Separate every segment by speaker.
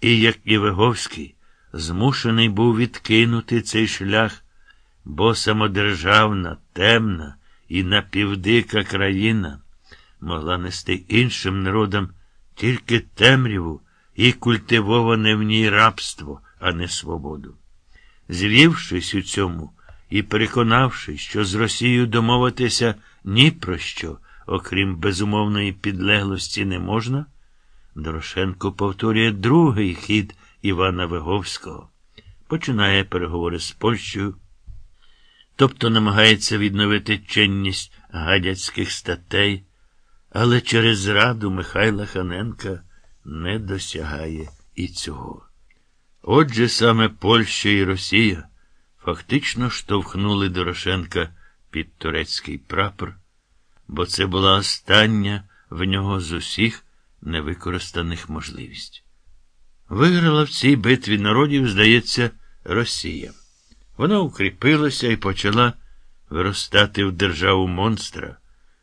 Speaker 1: І, як і змушений був відкинути цей шлях, бо самодержавна, темна і напівдика країна могла нести іншим народам тільки темряву і культивоване в ній рабство, а не свободу. Звівшись у цьому і переконавшись, що з Росією домовитися ні про що, окрім безумовної підлеглості, не можна, Дорошенко повторює другий хід Івана Виговського, починає переговори з Польщею, тобто намагається відновити чинність гадяцьких статей, але через зраду Михайла Ханенка не досягає і цього. Отже, саме Польща і Росія фактично штовхнули Дорошенка під турецький прапор, бо це була остання в нього з усіх невикористаних можливість. Виграла в цій битві народів, здається, Росія. Вона укріпилася і почала виростати в державу монстра,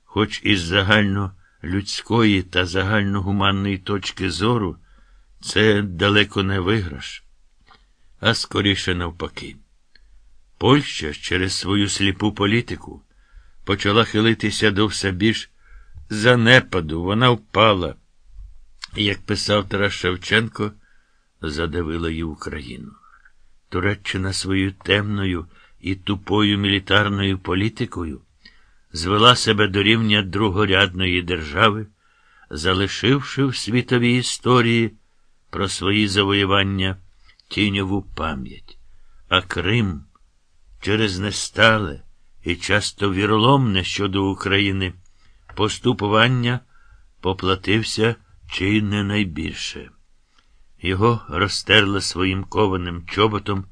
Speaker 1: хоч із загальнолюдської та загальногуманної точки зору це далеко не виграш, а скоріше навпаки. Польща через свою сліпу політику почала хилитися до все більш занепаду, вона впала, як писав Тарас Шевченко, задавила її Україну. Туреччина своєю темною і тупою мілітарною політикою звела себе до рівня другорядної держави, залишивши в світовій історії про свої завоювання тіньову пам'ять, а Крим через нестале і часто віроломне щодо України поступування поплатився чи не найбільше. Його розтерла своїм кованим чоботом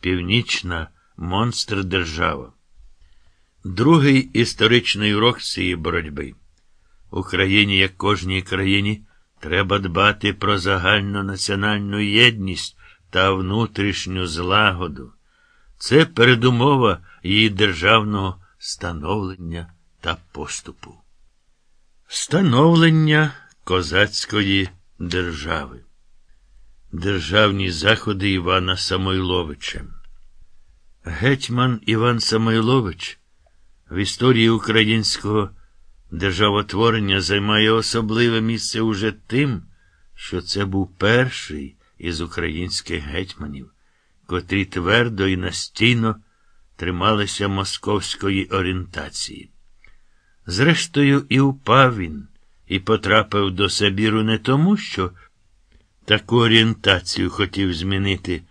Speaker 1: північна монстр держава. Другий історичний урок цієї боротьби. Україні, як кожній країні, треба дбати про загальну національну єдність та внутрішню злагоду. Це передумова її державного становлення та поступу. Становлення козацької держави. Державні заходи Івана Самойловича. Гетьман Іван Самойлович в історії українського державотворення займає особливе місце уже тим, що це був перший із українських гетьманів, котрі твердо і настійно трималися московської орієнтації. Зрештою, і упав він, і потрапив до Сибіру не тому, що таку орієнтацію хотів змінити,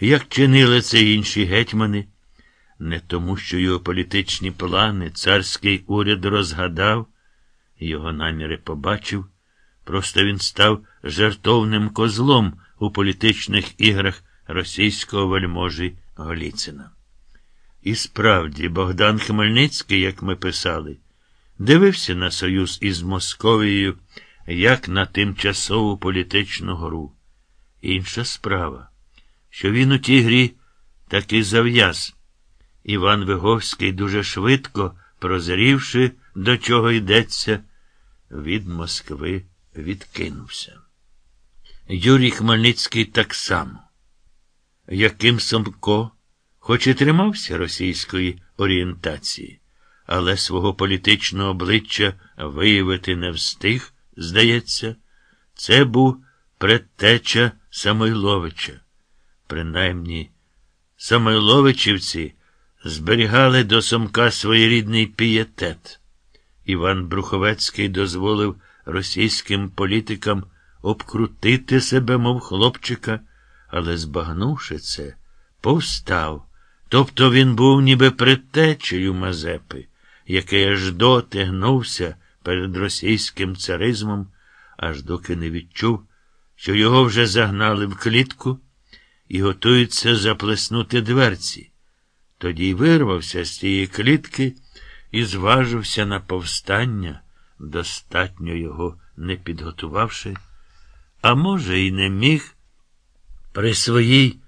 Speaker 1: як чинили це інші гетьмани, не тому, що його політичні плани царський уряд розгадав, його наміри побачив, просто він став жертовним козлом у політичних іграх російського вельможі Голіцина. І справді, Богдан Хмельницький, як ми писали, дивився на союз із Московією як на тимчасову політичну гру. Інша справа, що він у тій грі таки зав'яз. Іван Виговський, дуже швидко, прозрівши, до чого йдеться, від Москви відкинувся. Юрій Хмельницький так само. Яким Самко, хоч і тримався російської орієнтації, але свого політичного обличчя виявити не встиг, здається, це був предтеча Самойловича. Принаймні, Самойловичівці зберігали до Сомка своєрідний пієтет. Іван Бруховецький дозволив російським політикам обкрутити себе, мов хлопчика, але, збагнувши це, повстав. Тобто він був ніби предтечею Мазепи, який аж доти гнувся перед російським царизмом, аж доки не відчув, що його вже загнали в клітку і готуються заплеснути дверці. Тоді вирвався з тієї клітки і зважився на повстання, достатньо його не підготувавши, а може, й не міг при своїй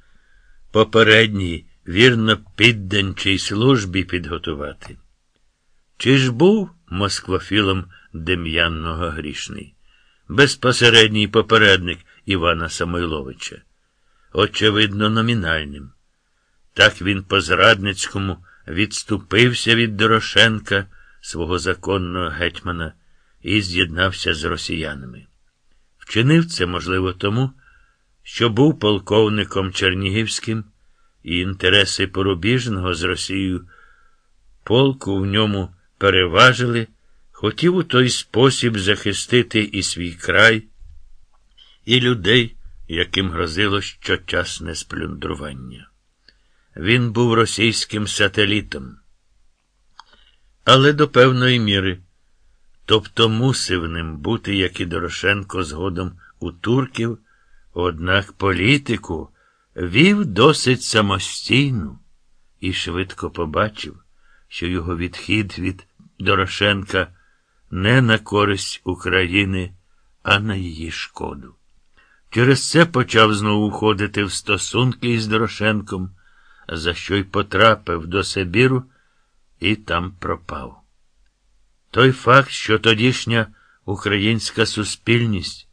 Speaker 1: попередній вірно підданчій службі підготувати. Чи ж був москвофілом Дем'янного грішний? Безпосередній попередник Івана Самойловича. Очевидно, номінальним. Так він по зрадницькому відступився від Дорошенка, свого законного гетьмана, і з'єднався з росіянами. Вчинив це, можливо, тому, що був полковником Чернігівським, і інтереси порубіжного з Росією полку в ньому переважили, хотів у той спосіб захистити і свій край, і людей, яким грозило щочасне сплюндрування. Він був російським сателітом, але до певної міри, тобто мусив ним бути, як і Дорошенко, згодом у турків, однак політику вів досить самостійну і швидко побачив, що його відхід від Дорошенка не на користь України, а на її шкоду. Через це почав знову входити в стосунки із Дорошенком, за що й потрапив до Сибіру і там пропав. Той факт, що тодішня українська суспільність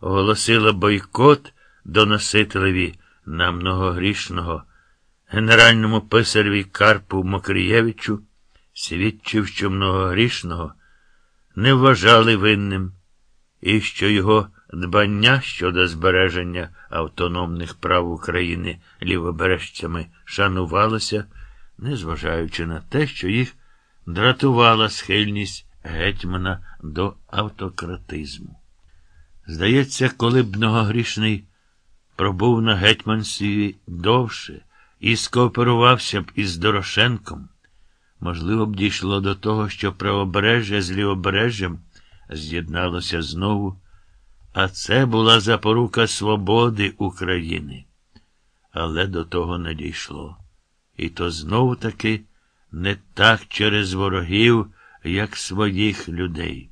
Speaker 1: оголосила бойкот доносителеві на многогрішного генеральному писареві Карпу Мокрієвичу, свідчив, що многогрішного не вважали винним, і що його дбання щодо збереження автономних прав України лівобережцями шанувалося, незважаючи на те, що їх дратувала схильність гетьмана до автократизму. Здається, коли б многогрішний пробув на гетьманстві довше і скооперувався б із Дорошенком, можливо б дійшло до того, що правобережжя з лівобережжям з'єдналося знову, а це була запорука свободи України. Але до того не дійшло. І то знову таки не так через ворогів, як своїх людей.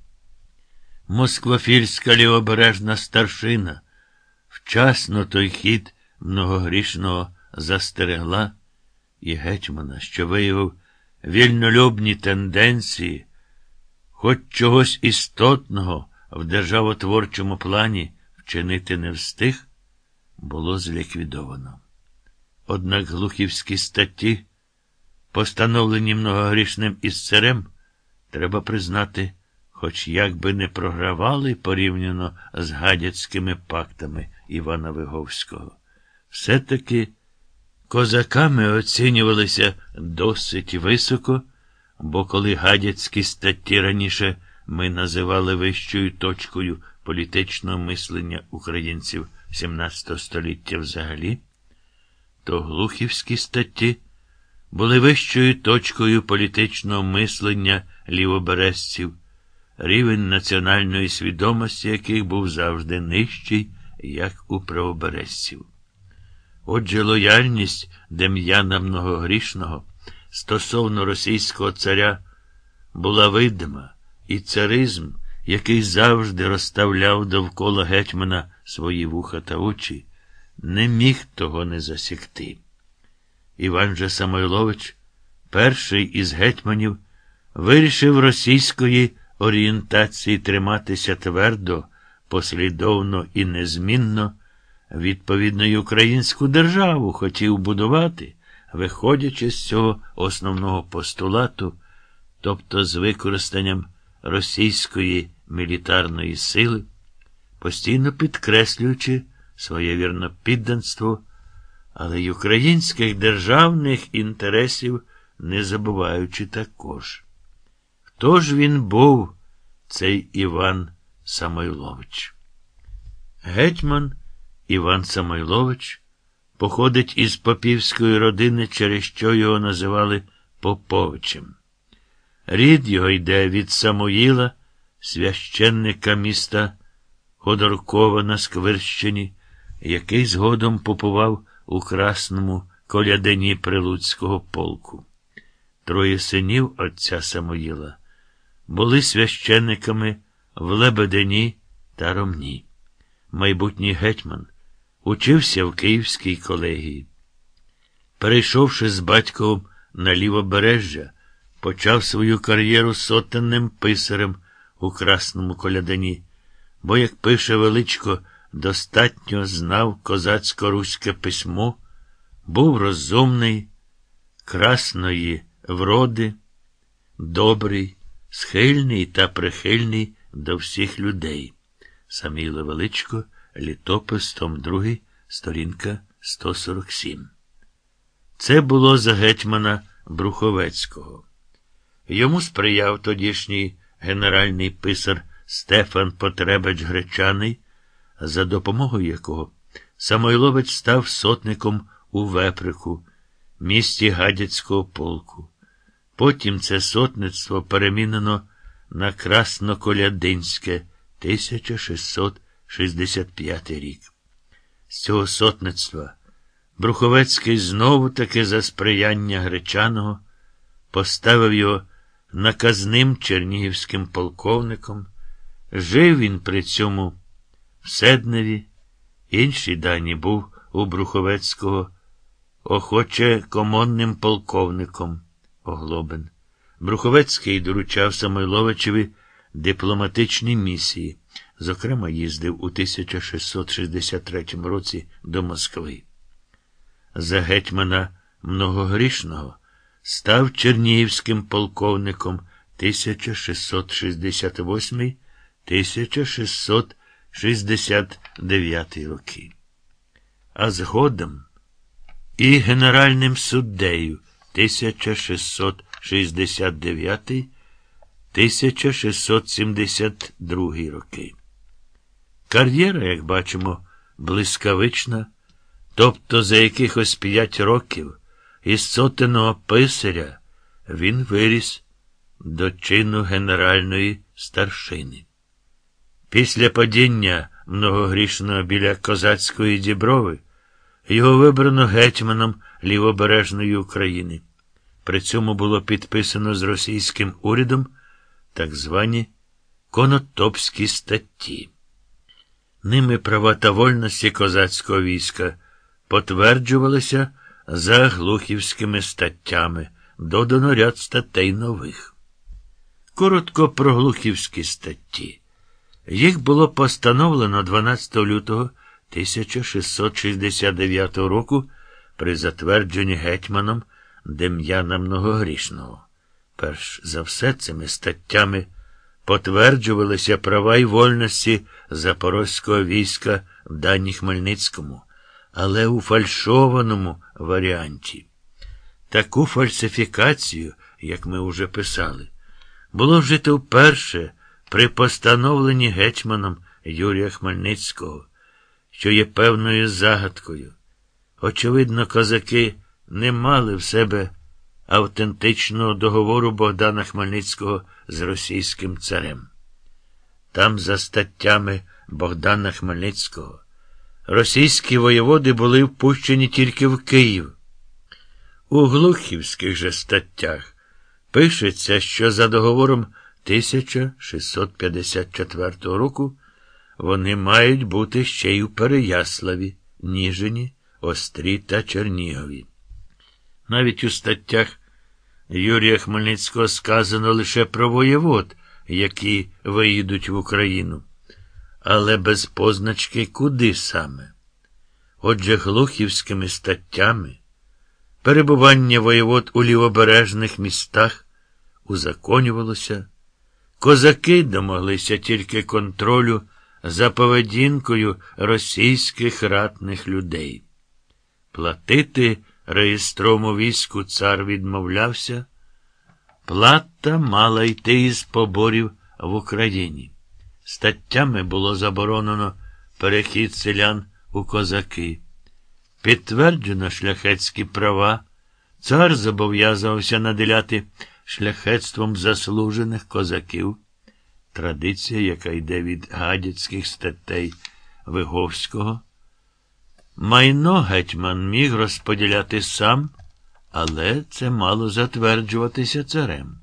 Speaker 1: Москвафільська лівобережна старшина вчасно той хід многогрішного застерегла, і гетьмана, що виявив вільнолюбні тенденції, хоч чогось істотного в державотворчому плані вчинити не встиг, було зліквідовано. Однак глухівські статті, постановлені многогрішним із царем, треба признати, хоч як би не програвали порівняно з гадяцькими пактами Івана Виговського. Все-таки козаками оцінювалися досить високо, бо коли гадяцькі статті раніше ми називали вищою точкою політичного мислення українців XVII століття взагалі, то глухівські статті були вищою точкою політичного мислення лівобережців, рівень національної свідомості яких був завжди нижчий, як у правобережців. Отже, лояльність Дем'яна Многогрішного стосовно російського царя була видима, і царизм, який завжди розставляв довкола гетьмана свої вуха та очі, не міг того не засікти. Іван же Самойлович, перший із гетьманів, вирішив російської орієнтації триматися твердо, послідовно і незмінно, відповідно й українську державу хотів будувати, виходячи з цього основного постулату, тобто з використанням російської мілітарної сили, постійно підкреслюючи своє вірнопідданство, але й українських державних інтересів не забуваючи також. Хто ж він був, цей Іван Самойлович? Гетьман Іван Самойлович походить із попівської родини, через що його називали Поповичем. Рід його йде від Самуїла, священника міста Ходоркова на Сквирщині, який згодом попував у красному колядині Прилуцького полку. Троє синів отця Самуїла були священниками в Лебедині та Ромні. Майбутній гетьман учився в Київській колегії. Перейшовши з батьком на лівобережжя, почав свою кар'єру сотенним писарем у Красному Колядані, бо, як пише величко достатньо знав козацько-руське письмо, був розумний, красної вроди, добрий, схильний та прихильний до всіх людей. Саміло Величко, літопис, том 2, сторінка 147. Це було за гетьмана Бруховецького. Йому сприяв тодішній генеральний писар Стефан Потребач Гречаний, за допомогою якого Самойлович став сотником у Веприку, місті Гадяцького полку. Потім це сотництво перемінено на Красноколядинське 1665 рік. З цього сотництва Бруховецький знову таки за сприяння Гречаного поставив його наказним чернігівським полковником. Жив він при цьому в Седневі, інші дані був у Бруховецького, охоче комонним полковником Оглобин. Бруховецький доручав Самойловичеві дипломатичні місії, зокрема, їздив у 1663 році до Москви. За гетьмана Многогрішного став Чернігівським полковником 1668 1669 роки. А згодом і генеральним суддею 1669 1672 роки. Кар'єра, як бачимо, блискавична, тобто за якихось п'ять років із сотеного писаря він виріс до чину генеральної старшини. Після падіння многогрішного біля козацької діброви його вибрано гетьманом Лівобережної України. При цьому було підписано з російським урядом так звані конотопські статті. Ними права та вольності козацького війська потверджувалися за глухівськими статтями, додано ряд статей нових. Коротко про глухівські статті. Їх було постановлено 12 лютого 1669 року при затвердженні гетьманом Дем'яна Многогрішного. Перш за все, цими статтями потверджувалися права й вольності запорозького війська в Дані Хмельницькому, але у фальшованому варіанті. Таку фальсифікацію, як ми уже писали, було вжито вперше при постановленні гетьманом Юрія Хмельницького, що є певною загадкою. Очевидно, козаки не мали в себе автентичного договору Богдана Хмельницького з російським царем. Там, за статтями Богдана Хмельницького, російські воєводи були впущені тільки в Київ. У Глухівських же статтях пишеться, що за договором 1654 року вони мають бути ще й у Переяславі, Ніжині, Острі та Чернігові. Навіть у статтях Юрія Хмельницького сказано лише про воєвод, які виїдуть в Україну, але без позначки куди саме. Отже, глухівськими статтями перебування воєвод у лівобережних містах узаконювалося, козаки домоглися тільки контролю за поведінкою російських ратних людей. Платити реєстровому війську цар відмовлявся, плата мала йти із поборів в Україні. Статтями було заборонено перехід селян у козаки. Підтверджено шляхетські права, цар зобов'язувався наделяти шляхетством заслужених козаків. Традиція, яка йде від гадяцьких статей Виговського. Майно гетьман міг розподіляти сам, але це мало затверджуватися царем.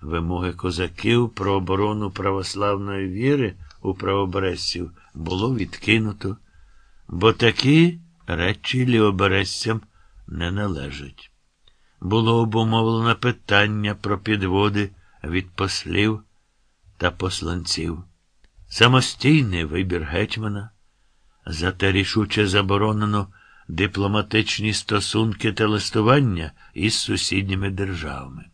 Speaker 1: Вимоги козаків про оборону православної віри у правобережців було відкинуто, бо такі речі лівобережцям не належать. Було обумовлено питання про підводи від послів та посланців. Самостійний вибір гетьмана Зате рішуче заборонено дипломатичні стосунки та листування із сусідніми державами.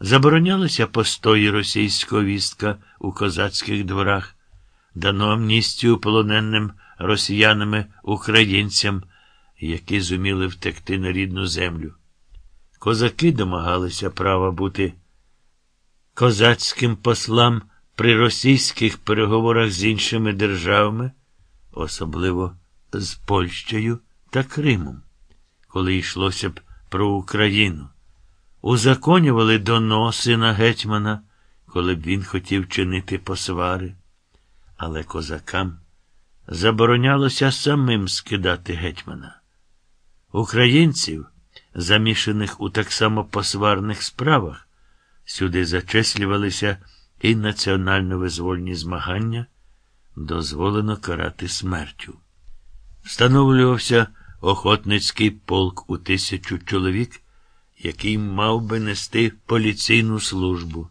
Speaker 1: Заборонялися постої російського вістка у козацьких дворах, дано амністію полоненим росіянами українцям, які зуміли втекти на рідну землю. Козаки домагалися права бути козацьким послам при російських переговорах з іншими державами, особливо з Польщею та Кримом, коли йшлося б про Україну. Узаконювали доноси на гетьмана, коли б він хотів чинити посвари, але козакам заборонялося самим скидати гетьмана. Українців, замішаних у так само посварних справах, сюди зачислювалися і національно-визвольні змагання, дозволено карати смертю. Встановлювався охотницький полк у тисячу чоловік, який мав би нести поліційну службу.